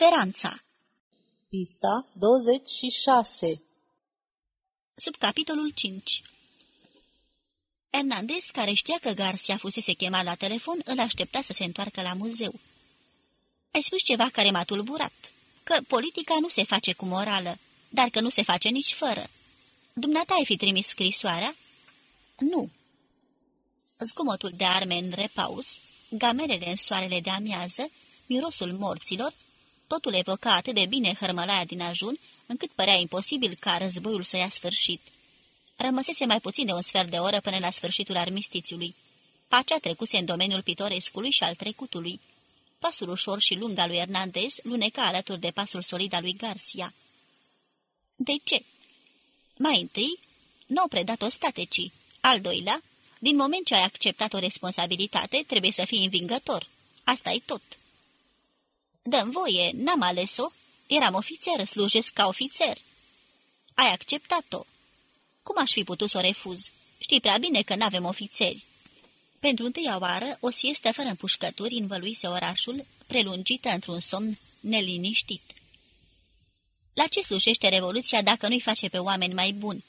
Speranța Pista 26 Sub capitolul 5 Hernandez, care știa că Garcia fusese chemat la telefon, îl aștepta să se întoarcă la muzeu. Ai spus ceva care m-a tulburat, că politica nu se face cu morală, dar că nu se face nici fără. Dumneata ai fi trimis scrisoarea? Nu. Zgomotul de arme în repaus, gamerele în soarele de amiază, mirosul morților, totul evoca atât de bine hărmălaia din ajun, încât părea imposibil ca războiul să ia sfârșit. Rămăsese mai puțin de un sfert de oră până la sfârșitul armistițiului. Pacea trecuse în domeniul pitorescului și al trecutului. Pasul ușor și lung al lui Hernandez luneca alături de pasul solid al lui Garcia. De ce? Mai întâi, nu au predat-o statecii. Al doilea, din moment ce ai acceptat o responsabilitate, trebuie să fii învingător. asta e tot. Dăm voie, n-am ales-o. Eram ofițer, slujesc ca ofițer. Ai acceptat-o. Cum aș fi putut să o refuz? Știi prea bine că n-avem ofițeri. Pentru întâia oară, o siestă fără împușcături învăluise orașul, prelungită într-un somn neliniștit. La ce slujește Revoluția dacă nu-i face pe oameni mai buni?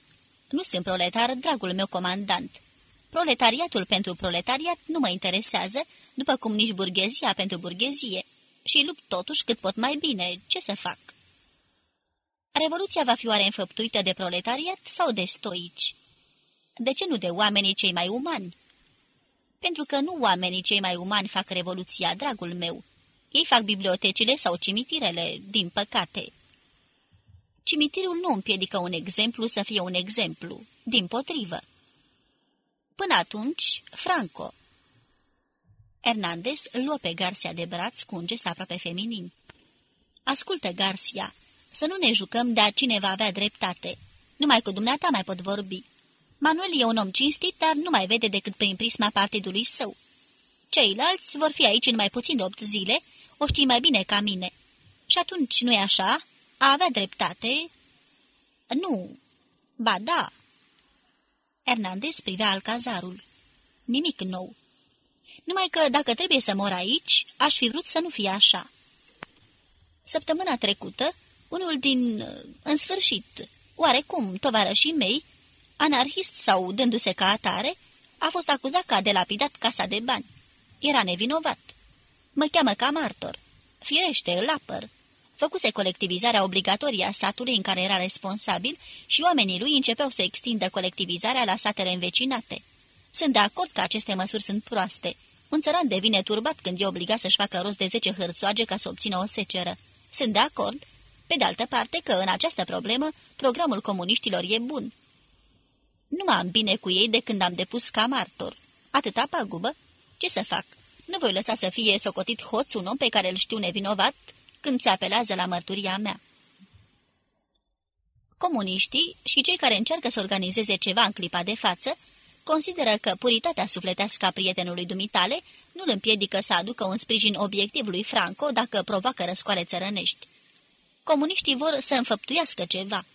Nu sunt proletar, dragul meu comandant. Proletariatul pentru proletariat nu mă interesează, după cum nici burghezia pentru burghezie. Și lupt totuși cât pot mai bine. Ce să fac? Revoluția va fi oare înfăptuită de proletariat sau de stoici? De ce nu de oamenii cei mai umani? Pentru că nu oamenii cei mai umani fac revoluția, dragul meu. Ei fac bibliotecile sau cimitirele, din păcate. Cimitirul nu împiedică un exemplu să fie un exemplu, din potrivă. Până atunci, Franco. Hernandez îl luă pe Garcia de braț cu un gest aproape feminin. Ascultă, Garcia, să nu ne jucăm de a cine va avea dreptate. Numai cu dumneata mai pot vorbi. Manuel e un om cinstit, dar nu mai vede decât prin prisma partidului său. Ceilalți vor fi aici în mai puțin de opt zile, o știi mai bine ca mine. Și atunci, nu-i așa? A avea dreptate? Nu. Ba da. Hernandez privea alcazarul. Nimic nou. Numai că, dacă trebuie să mor aici, aș fi vrut să nu fie așa. Săptămâna trecută, unul din... în sfârșit, oarecum, tovarășii mei, anarhist sau dându-se ca atare, a fost acuzat că a delapidat casa de bani. Era nevinovat. Mă cheamă ca martor. Firește, îl apăr. Făcuse colectivizarea obligatorie a satului în care era responsabil și oamenii lui începeau să extindă colectivizarea la satele învecinate. Sunt de acord că aceste măsuri sunt proaste. Un țăran devine turbat când e obligat să-și facă rost de zece hârțoage ca să obțină o seceră. Sunt de acord, pe de altă parte, că în această problemă programul comuniștilor e bun. Nu m-am bine cu ei de când am depus ca martor. Atâta pagubă? Ce să fac? Nu voi lăsa să fie socotit hoț un om pe care îl știu nevinovat când se apelează la mărturia mea. Comuniștii și cei care încearcă să organizeze ceva în clipa de față consideră că puritatea sufletească a prietenului dumitale nu îl împiedică să aducă un sprijin obiectiv lui Franco dacă provoacă răscoale țărănești. Comuniștii vor să înfăptuiască ceva.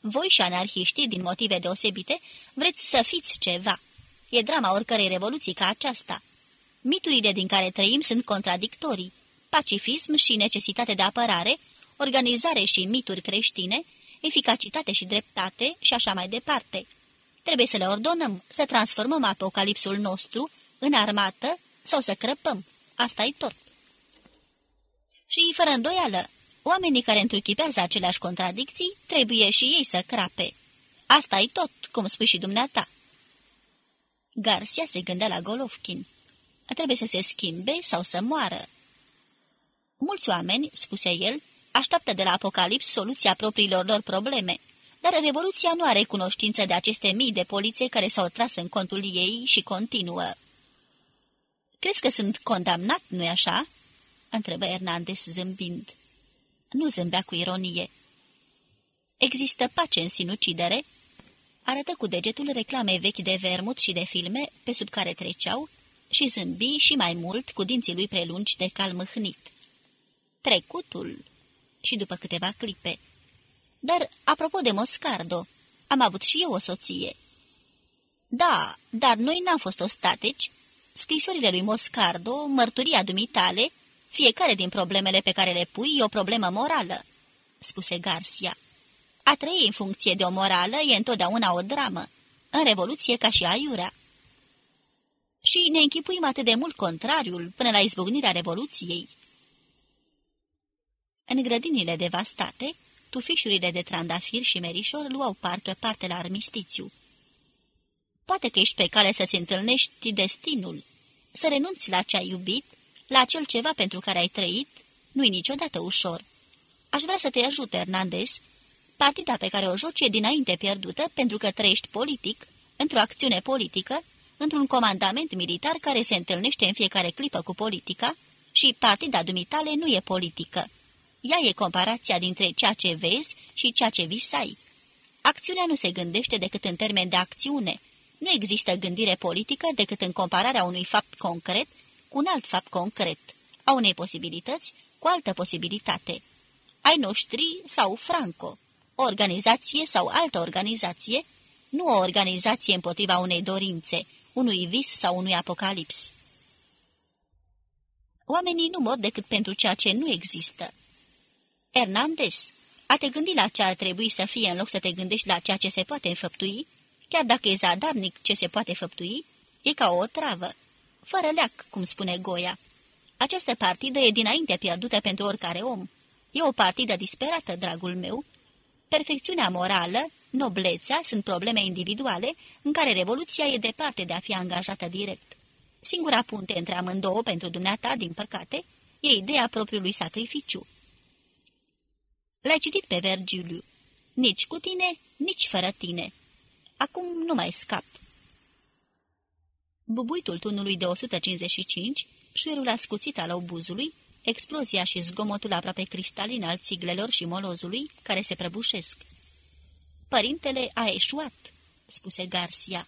Voi și anarhiștii, din motive deosebite, vreți să fiți ceva. E drama oricărei revoluții ca aceasta. Miturile din care trăim sunt contradictorii. Pacifism și necesitate de apărare, organizare și mituri creștine, eficacitate și dreptate și așa mai departe. Trebuie să le ordonăm, să transformăm apocalipsul nostru în armată sau să crăpăm. asta e tot. Și, fără îndoială, oamenii care întruchipează aceleași contradicții trebuie și ei să crape. asta e tot, cum spui și dumneata. Garcia se gândea la Golovkin. Trebuie să se schimbe sau să moară. Mulți oameni, spuse el, așteaptă de la Apocalips soluția propriilor lor probleme, dar Revoluția nu are cunoștință de aceste mii de poliție care s-au tras în contul ei și continuă. Crezi că sunt condamnat, nu-i așa?" întrebă Hernandez zâmbind. Nu zâmbea cu ironie. Există pace în sinucidere?" Arătă cu degetul reclame vechi de vermut și de filme pe sub care treceau și zâmbi și mai mult cu dinții lui prelungi de cal mâhnit. Trecutul? Și după câteva clipe. Dar, apropo de Moscardo, am avut și eu o soție. Da, dar noi n-am fost ostateci. Scrisorile lui Moscardo, mărturia dumitale, Fiecare din problemele pe care le pui e o problemă morală, spuse Garcia. A trăi în funcție de o morală e întotdeauna o dramă, în revoluție ca și aiurea. Și ne închipuim atât de mult contrariul până la izbucnirea revoluției. În grădinile devastate, tufișurile de trandafir și merișor luau parcă parte la armistițiu. Poate că ești pe cale să-ți întâlnești destinul, să renunți la ce ai iubit, la acel ceva pentru care ai trăit, nu-i niciodată ușor. Aș vrea să te ajut, Hernandez. Partida pe care o joci e dinainte pierdută pentru că trăiești politic, într-o acțiune politică, într-un comandament militar care se întâlnește în fiecare clipă cu politica și partida dumitale nu e politică. Ea e comparația dintre ceea ce vezi și ceea ce visai. Acțiunea nu se gândește decât în termen de acțiune. Nu există gândire politică decât în compararea unui fapt concret cu un alt fapt concret, a unei posibilități cu altă posibilitate. Ai noștri sau Franco, o organizație sau altă organizație, nu o organizație împotriva unei dorințe, unui vis sau unui apocalips. Oamenii nu mor decât pentru ceea ce nu există. Hernandez, a te gândi la ce ar trebui să fie în loc să te gândești la ceea ce se poate înfăptui, chiar dacă e zadarnic ce se poate făptui, e ca o travă. Fără leac, cum spune Goia. Această partidă e dinainte pierdută pentru oricare om. E o partidă disperată, dragul meu. Perfecțiunea morală, noblețea sunt probleme individuale în care revoluția e departe de a fi angajată direct. Singura punte între amândouă pentru dumneata, din păcate, e ideea propriului sacrificiu. L-ai citit pe Vergiliu. Nici cu tine, nici fără tine. Acum nu mai scap. Bubuitul tunului de 155, șuierul ascuțit al obuzului, explozia și zgomotul aproape cristalin al țiglelor și molozului, care se prăbușesc. Părintele a eșuat, spuse Garcia.